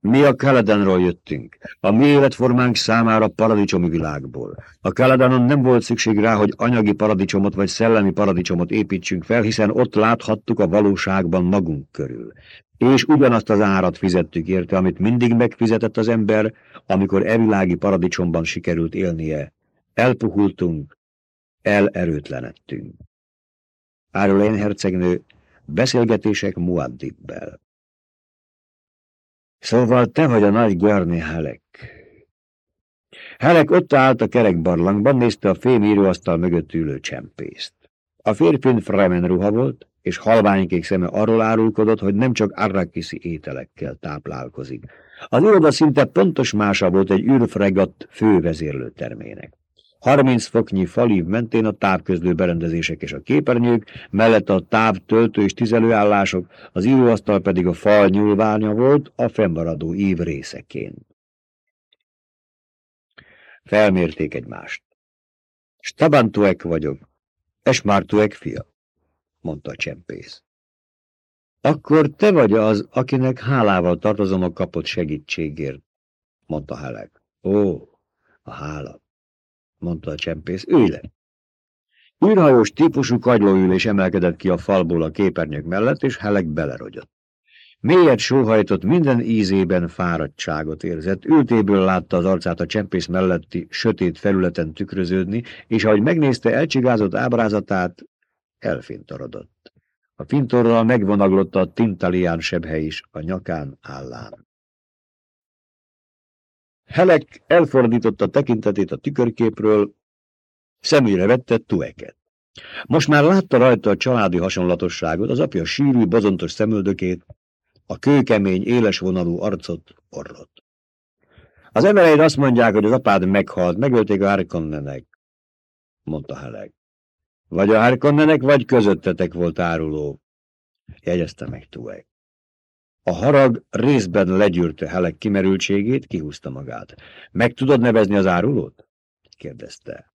Mi a Kaladanról jöttünk. A mi életformánk számára paradicsomi világból. A Kaladanon nem volt szükség rá, hogy anyagi paradicsomot vagy szellemi paradicsomot építsünk fel, hiszen ott láthattuk a valóságban magunk körül. És ugyanazt az árat fizettük érte, amit mindig megfizetett az ember, amikor evilági paradicsomban sikerült élnie. Elpuhultunk, elerőtlenettünk. Árulén hercegnő, beszélgetések Muaddibbel. Szóval te vagy a nagy Görni Helek. Helek ott állt a kerekbarlangban, nézte a fém íróasztal mögött ülő csempészt. A férfin Fremen ruha volt, és halványkék szeme arról árulkodott, hogy nem csak arrakiszi ételekkel táplálkozik. Az iroda szinte pontos mása volt egy űrfregatt fővezérlőtermének. 30 foknyi falív mentén a távközlő berendezések és a képernyők, mellett a táv, töltő és tizelőállások, az íróasztal pedig a fal nyúlványa volt a fennmaradó ív részeként. Felmérték egymást. Stabantuek vagyok, Esmártuek fia, mondta a csempész. Akkor te vagy az, akinek hálával tartozom a kapott segítségért, mondta Halek. Ó, a hála mondta a csempész. Ülj le! Űrhajós típusú kagylóülés emelkedett ki a falból a képernyők mellett, és Helek belerogyott. Mélyet sóhajtott, minden ízében fáradtságot érzett, ültéből látta az arcát a csempész melletti sötét felületen tükröződni, és ahogy megnézte elcsigázott ábrázatát, elfintorodott. A fintorral megvonaglotta a tintalián sebhely is a nyakán állán. Helek elfordította tekintetét a tükörképről, szemügyre vette Tueket. Most már látta rajta a családi hasonlatosságot, az apja sűrű, bozontos szemöldökét, a kőkemény, éles vonalú arcot, orrot. Az embereid azt mondják, hogy az apád meghalt, megölték a Harkonnenek, mondta Helek. Vagy a Harkonnenek, vagy közöttetek volt áruló, jegyezte meg Tuek. A harag részben legyűrte Helek kimerültségét, kihúzta magát. Meg tudod nevezni az árulót? kérdezte.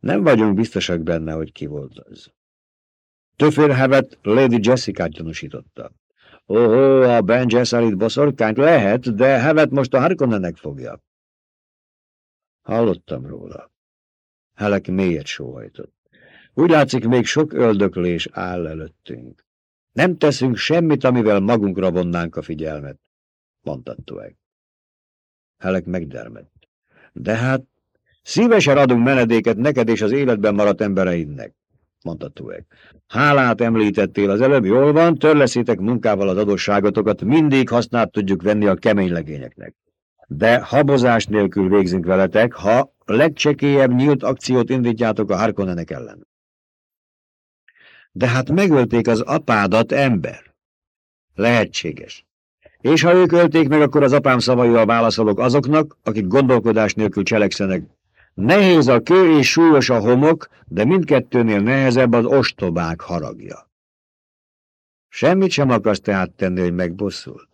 Nem vagyunk biztosak benne, hogy ki volt az. Töférhevet Lady Jessica-t gyanúsította. Óhó, a Ben Gesserit boszorkányt lehet, de Hevet most a Harkonnennek fogja. Hallottam róla. Helek mélyet sóhajtott. Úgy látszik, még sok öldöklés áll előttünk. Nem teszünk semmit, amivel magunkra vonnánk a figyelmet, mondta Tueg. Helek megdermedt. De hát szívesen adunk menedéket neked és az életben maradt embereidnek, mondta Tueg. Hálát említettél az előbb, jól van, törleszétek munkával az adósságotokat, mindig hasznát tudjuk venni a kemény legényeknek. De habozás nélkül végzünk veletek, ha legcsekélyebb nyílt akciót indítjátok a Harkonnenek ellen. De hát megölték az apádat ember. Lehetséges. És ha ők ölték meg, akkor az apám szavaival válaszolok azoknak, akik gondolkodás nélkül cselekszenek. Nehéz a kő és súlyos a homok, de mindkettőnél nehezebb az ostobák haragja. Semmit sem akarsz tehát tenni, hogy megbosszult?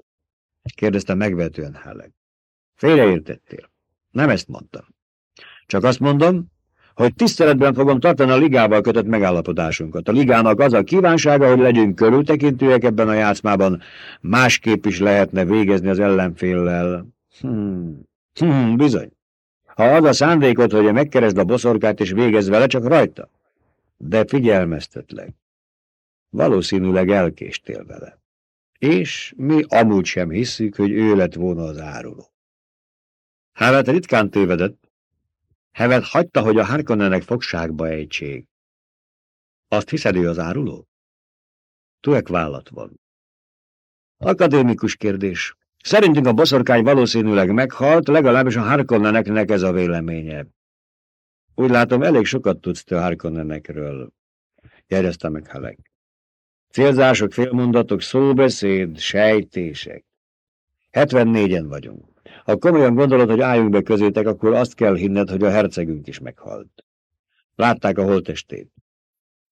kérdezte megvetően Helleg. Félreértettél. Nem ezt mondtam. Csak azt mondom, hogy tiszteletben fogom tartani a ligával kötött megállapodásunkat. A ligának az a kívánsága, hogy legyünk körültekintőek ebben a játszmában, másképp is lehetne végezni az ellenféllel. Hmm. Hmm, bizony. Ha az a szándékot, hogy megkeresd a boszorkát és végez vele, csak rajta. De figyelmeztetlek. Valószínűleg elkéstél vele. És mi amúgy sem hisszük, hogy ő lett volna az áruló. Hát ritkán tévedett, Hevet hagyta, hogy a Harkonnenek fogságba ejtség. Azt hiszed, ő az áruló? Tuek vállat van. Akadémikus kérdés. Szerintünk a boszorkány valószínűleg meghalt, legalábbis a Harkonneneknek ez a véleménye. Úgy látom, elég sokat tudsz te Harkonnenekről, jegyezte meg Halek. Célzások, félmondatok, szóbeszéd, sejtések. 74-en vagyunk. Ha komolyan gondolod, hogy álljunk be közétek, akkor azt kell hinned, hogy a hercegünk is meghalt. Látták a holtestét.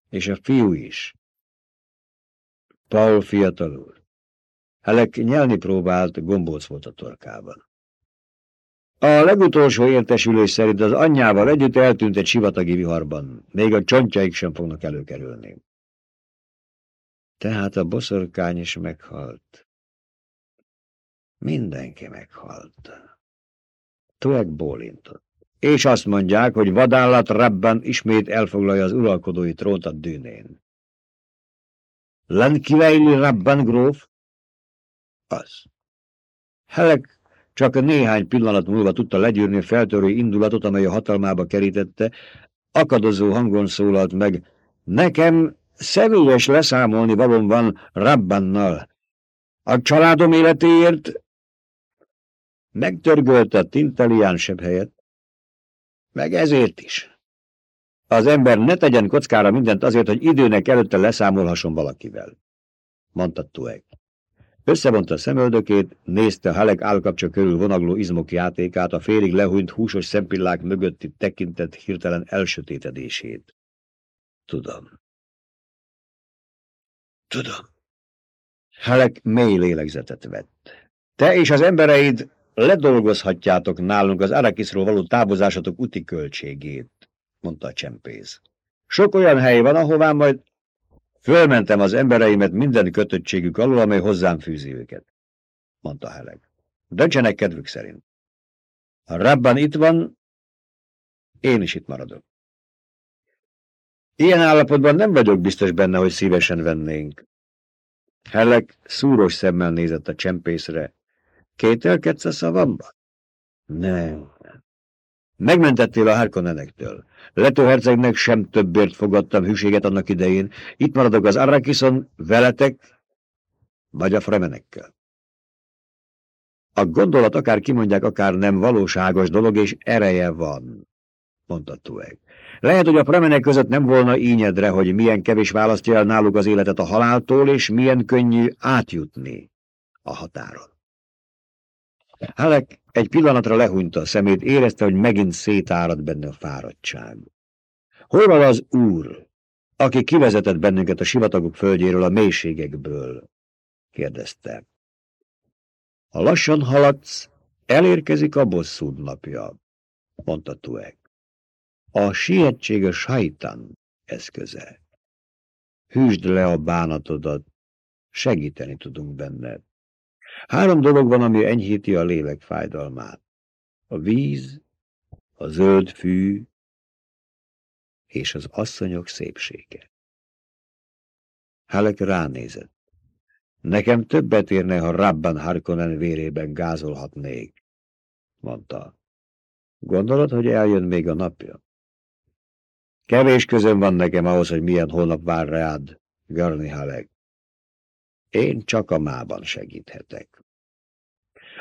És a fiú is. Paul fiatalul. Helek nyelni próbált, gombóc volt a torkában. A legutolsó értesülés szerint az anyjával együtt eltűnt egy sivatagi viharban. Még a csontjaik sem fognak előkerülni. Tehát a boszorkány is meghalt. Mindenki meghalt. Tuek bólintott. És azt mondják, hogy vadállat Rabban ismét elfoglalja az uralkodói trónt a dűnén. Lankiveili Rabban gróf? Az. Helek csak néhány pillanat múlva tudta legyűrni a feltörő indulatot, amely a hatalmába kerítette, akadozó hangon szólalt meg. Nekem személyes leszámolni valóm van Rabbannal. A családom életéért megtörgölte a tinteliánsebb helyet, meg ezért is. Az ember ne tegyen kockára mindent azért, hogy időnek előtte leszámolhasson valakivel, mondta Tueg. Összevonta a szemöldökét, nézte Halek állkapcsa körül vonagló izmok játékát, a félig lehúnyt húsos szempillák mögötti tekintet hirtelen elsötétedését. Tudom. Tudom. Halek mély lélegzetet vett. Te és az embereid ledolgozhatjátok nálunk az Arakiszról való távozásatok úti költségét, mondta a csempész. Sok olyan hely van, ahová majd Fölmentem az embereimet minden kötöttségük alól, amely hozzám fűzi őket, mondta Heleg. Döntsenek kedvük szerint. Ha Rabban itt van, én is itt maradok. Ilyen állapotban nem vagyok biztos benne, hogy szívesen vennénk. Hellek szúros szemmel nézett a csempészre. Kételkedsz a szavamba? Nem. Megmentettél a Harkonnenektől. Leto hercegnek sem többért fogadtam hűséget annak idején. Itt maradok az Arrakison veletek, vagy a fremenekkel. A gondolat akár kimondják, akár nem valóságos dolog, és ereje van, mondta Tueg. Lehet, hogy a fremenek között nem volna ínyedre, hogy milyen kevés választja el náluk az életet a haláltól, és milyen könnyű átjutni a határon. Halek egy pillanatra lehúnyta a szemét, érezte, hogy megint szétárad benne a fáradtság. Hol van az úr, aki kivezetett bennünket a sivatagok földjéről, a mélységekből? kérdezte. Ha lassan haladsz, elérkezik a bosszúd napja, mondta Tuek. A sietség a sajtan eszköze. Hűsd le a bánatodat, segíteni tudunk benned. Három dolog van, ami enyhíti a lélek fájdalmát. A víz, a zöld fű és az asszonyok szépsége. Halek ránézett. Nekem többet érne, ha Rabban Harkonnen vérében gázolhatnék, mondta. Gondolod, hogy eljön még a napja? Kevés közön van nekem ahhoz, hogy milyen holnap vár rád, Garni Halek. Én csak a mában segíthetek.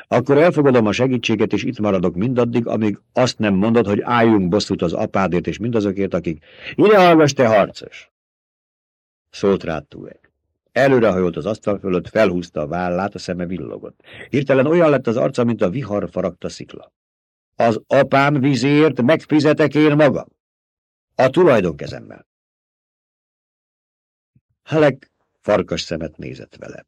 Akkor elfogadom a segítséget, és itt maradok mindaddig, amíg azt nem mondod, hogy álljunk bosszút az apádért és mindazokért, akik... Ide hallgass, te harcos! Szólt rá Tuek. Előrehajolt az asztal fölött, felhúzta a vállát, a szeme villogott. Hirtelen olyan lett az arca, mint a vihar faragta szikla. Az apám vízért megfizetek én magam. A tulajdonkezemmel. Halek farkas szemet nézett vele.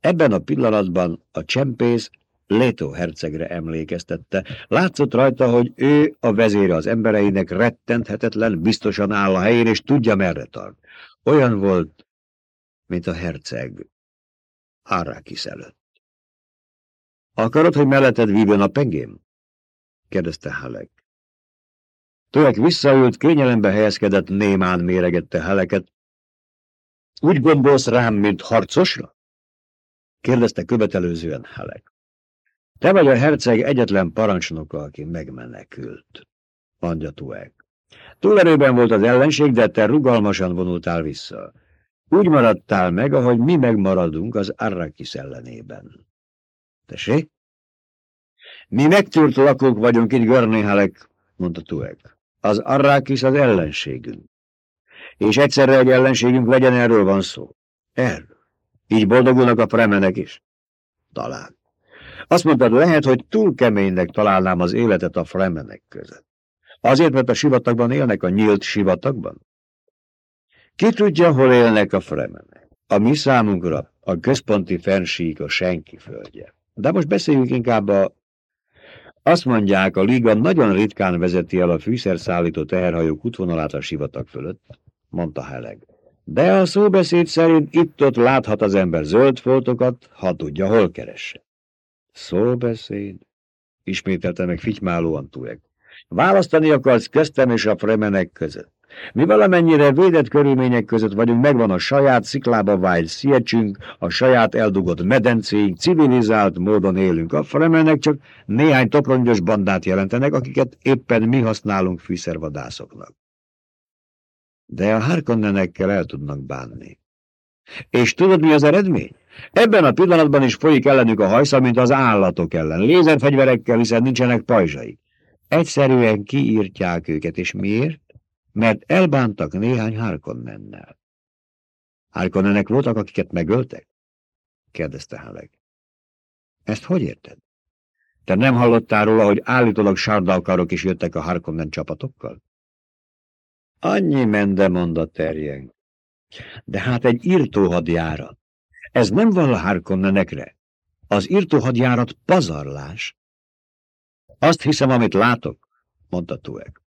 Ebben a pillanatban a csempész Leto hercegre emlékeztette. Látszott rajta, hogy ő a vezére az embereinek rettenthetetlen, biztosan áll a helyén, és tudja, merre tart. Olyan volt, mint a herceg Arrakis előtt. Akarod, hogy melletted vívjon a pengém? kérdezte Halek. Tőlek visszaült, kényelembe helyezkedett, némán méregette Haleket, úgy gondolsz rám, mint harcosra? kérdezte követelőzően Halek. Te vagy a herceg egyetlen parancsnoka, aki megmenekült, mondja Tuek. Túlerőben volt az ellenség, de te rugalmasan vonultál vissza. Úgy maradtál meg, ahogy mi megmaradunk az Arrakis ellenében. Tessék? Mi megtűrt lakók vagyunk itt, Görnéhalek, mondta Tuek. Az Arrakis az ellenségünk és egyszerre egy ellenségünk legyen, erről van szó. Erről. Így boldogulnak a premenek is. Talán. Azt mondtad, lehet, hogy túl keménynek találnám az életet a fremenek között. Azért, mert a sivatagban élnek, a nyílt sivatagban? Ki tudja, hol élnek a fremenek? A mi számunkra a központi fensík a senki földje. De most beszéljünk inkább a... Azt mondják, a liga nagyon ritkán vezeti el a fűszerszállító teherhajók útvonalát a sivatag fölött mondta Heleg. De a szóbeszéd szerint itt-ott láthat az ember zöld foltokat, ha tudja, hol keresse. Szóbeszéd, ismételte meg fitymálóan Tuek. Választani akarsz köztem és a fremenek között. Mi valamennyire védett körülmények között vagyunk, megvan a saját sziklába vágy sziecsünk, a saját eldugott medencéink, civilizált módon élünk. A fremenek csak néhány toprongyos bandát jelentenek, akiket éppen mi használunk fűszervadászoknak. De a Harkonnenekkel el tudnak bánni. És tudod, mi az eredmény? Ebben a pillanatban is folyik ellenük a hajsza, mint az állatok ellen. Lézerfegyverekkel, hiszen nincsenek pajzsai. Egyszerűen kiírtják őket, és miért? Mert elbántak néhány Harkonnennel. Harkonnenek voltak, akiket megöltek? kérdezte Halleck. Ezt hogy érted? Te nem hallottál róla, hogy állítólag sárdalkarok is jöttek a Harkonnen csapatokkal? Annyi mende mondat terjeng. De hát egy írtóhadjárat. Ez nem val a Harkonnenekre. Az írtóhadjárat pazarlás. Azt hiszem, amit látok, mondta Tuek.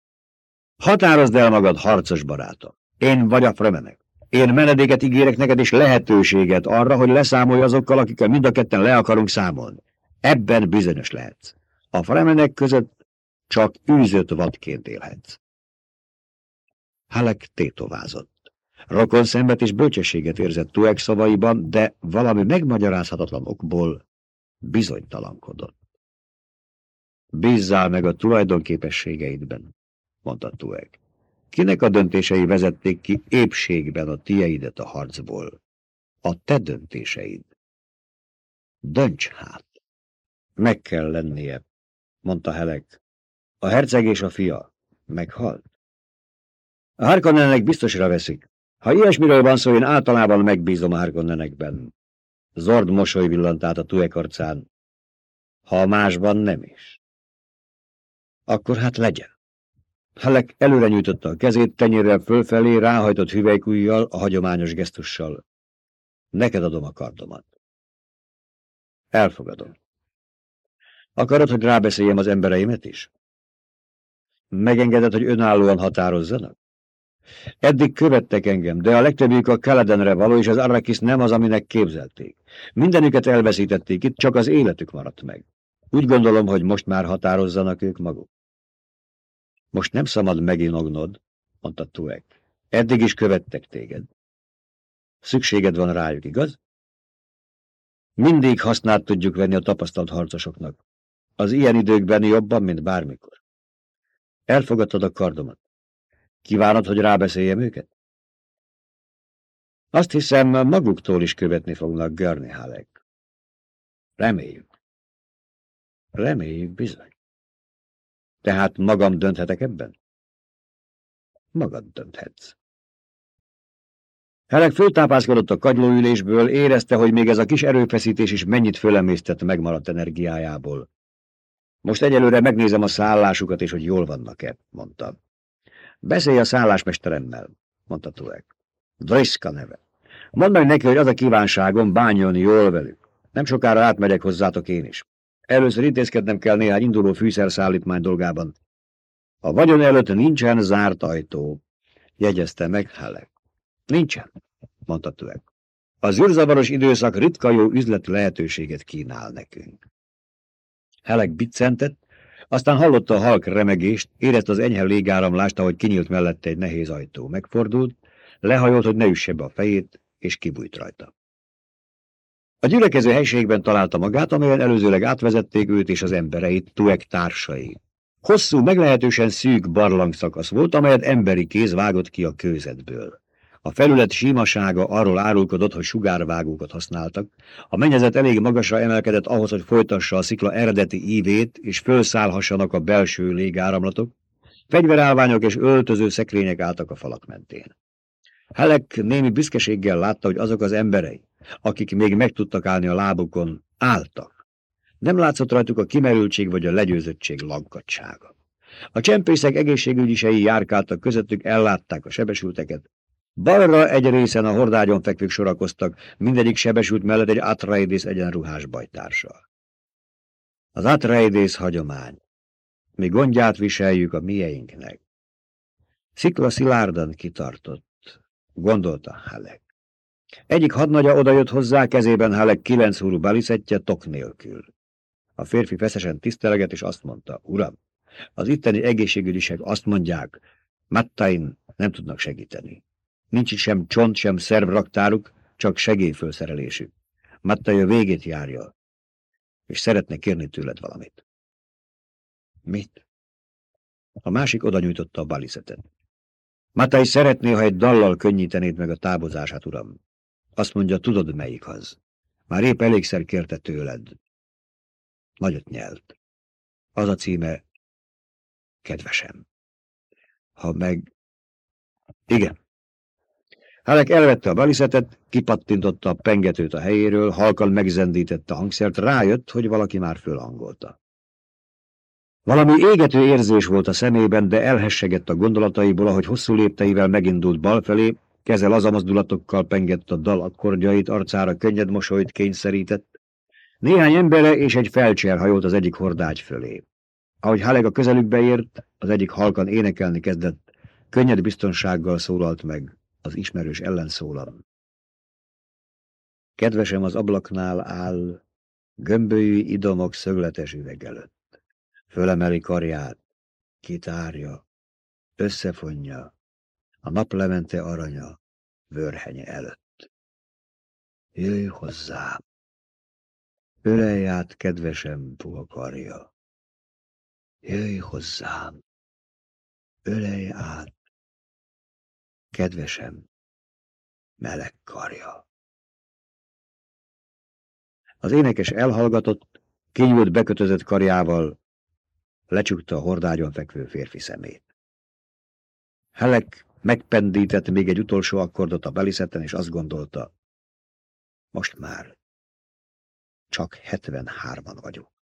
Határozd el magad, harcos barátom. Én vagy a fremenek. Én menedéket ígérek neked és lehetőséget arra, hogy leszámolj azokkal, akikkel mind a ketten le akarunk számolni. Ebben bizonyos lehetsz. A fremenek között csak űzött vadként élhetsz. Halek tétovázott. Rokon szembet és bölcsességet érzett Tuek szavaiban, de valami megmagyarázhatatlan okból bizonytalankodott. Bízzál meg a tulajdonképességeidben, mondta Tuek. Kinek a döntései vezették ki épségben a tieidet a harcból? A te döntéseid. Dönts hát! Meg kell lennie, mondta Helek. A herceg és a fia meghalt. A Harkonnennek biztosra veszik. Ha ilyesmiről van szó, én általában megbízom a Harkonnenekben. Zord mosoly villant át a Tuek. Ha másban nem is. Akkor hát legyen. Halek előre nyújtotta a kezét, tenyérrel fölfelé, ráhajtott hüvelykújjal, a hagyományos gesztussal. Neked adom a kardomat. Elfogadom. Akarod, hogy rábeszéljem az embereimet is? Megengeded, hogy önállóan határozzanak? Eddig követtek engem, de a legtöbbjük a Keledenre való, és az Arrakis nem az, aminek képzelték. Mindenüket elveszítették, itt csak az életük maradt meg. Úgy gondolom, hogy most már határozzanak ők maguk. Most nem szabad meginognod, mondta Tuek. Eddig is követtek téged. Szükséged van rájuk, igaz? Mindig hasznát tudjuk venni a tapasztalt harcosoknak. Az ilyen időkben jobban, mint bármikor. Elfogadtad a kardomat. Kívánod, hogy rábeszéljem őket? Azt hiszem, maguktól is követni fognak Görni Halek. Reméljük. Reméljük bizony. Tehát magam dönthetek ebben? Magad dönthetsz. Helek föltápászkodott a kagylóülésből, érezte, hogy még ez a kis erőfeszítés is mennyit fölemésztett megmaradt energiájából. Most egyelőre megnézem a szállásukat, és hogy jól vannak-e, mondta. Beszélj a szállásmesteremmel, mondta Tuek. Driska neve. Mondd meg neki, hogy az a kívánságom, bánjon jól velük. Nem sokára átmegyek hozzátok én is. Először intézkednem kell néhány induló fűszerszállítmány dolgában. A vagyon előtt nincsen zárt ajtó, jegyezte meg Halek. Nincsen, mondta Tuek. Az űrzavaros időszak ritka jó üzleti lehetőséget kínál nekünk. Helek biccentett, aztán hallotta a halk remegést, érezte az enyhe légáramlást, ahogy kinyílt mellette egy nehéz ajtó. Megfordult, lehajolt, hogy ne üsse be a fejét, és kibújt rajta. A gyülekező helységben találta magát, amelyen előzőleg átvezették őt és az embereit, Tuek társai. Hosszú, meglehetősen szűk barlangszakasz volt, amelyet emberi kéz vágott ki a kőzetből. A felület símasága arról árulkodott, hogy sugárvágókat használtak. A mennyezet elég magasra emelkedett ahhoz, hogy folytassa a szikla eredeti ívét, és felszállhassanak a belső légáramlatok. Fegyverállványok és öltöző szekrények álltak a falak mentén. Helek némi büszkeséggel látta, hogy azok az emberei, akik még meg tudtak állni a lábukon, álltak. Nem látszott rajtuk a kimerültség vagy a legyőzöttség lankadsága. A csempészek egészségügyisei járkáltak közöttük, ellátták a sebesülteket. Balra egy részen a hordágyon fekvők sorakoztak, mindegyik sebesült mellett egy Atreides egyenruhás bajtársa. Az Atreides hagyomány. Mi gondját viseljük a mieinknek. Szikla szilárdan kitartott, gondolta Halek. Egyik hadnagya odajött hozzá, kezében Halek kilenc húrú baliszettje tok nélkül. A férfi feszesen tiszteleget, és azt mondta, uram, az itteni egészségügyisek azt mondják, Mattain nem tudnak segíteni. Nincs sem csont, sem szervraktáruk, csak segélyfölszerelésük. Mattai a végét járja, és szeretne kérni tőled valamit. Mit? A másik oda nyújtotta a baliszetet. Matai szeretné, ha egy dallal könnyítenéd meg a távozását, uram. Azt mondja, tudod melyik az. Már épp elégszer kérte tőled. Nagyot nyelt. Az a címe, kedvesem. Ha meg... Igen. Halek elvette a baliszetet, kipattintotta a pengetőt a helyéről, halkan megzendítette a hangszert, rájött, hogy valaki már fölhangolta. Valami égető érzés volt a szemében, de elhessegett a gondolataiból, ahogy hosszú lépteivel megindult balfelé, keze lazamozdulatokkal pengett a dal akkordjait, arcára könnyed mosolyt kényszerített. Néhány embere és egy felcser hajolt az egyik hordágy fölé. Ahogy Haleg a közelükbe ért, az egyik halkan énekelni kezdett, könnyed biztonsággal szólalt meg az ismerős ellenszólam. Kedvesem az ablaknál áll, gömbölyű idomok szögletes üveg előtt. Fölemeli karját, kitárja, összefonja, a naplemente aranya vörhenye előtt. Jöjj hozzám! Ölelj át, kedvesem, puha karja! Jöjj hozzám! Ölelj át! Kedvesem, meleg karja! Az énekes elhallgatott, kinyúlt bekötözött karjával, lecsukta a hordágyon fekvő férfi szemét. Helek megpendített még egy utolsó akkordot a beliszetten, és azt gondolta, most már csak 73-an vagyunk.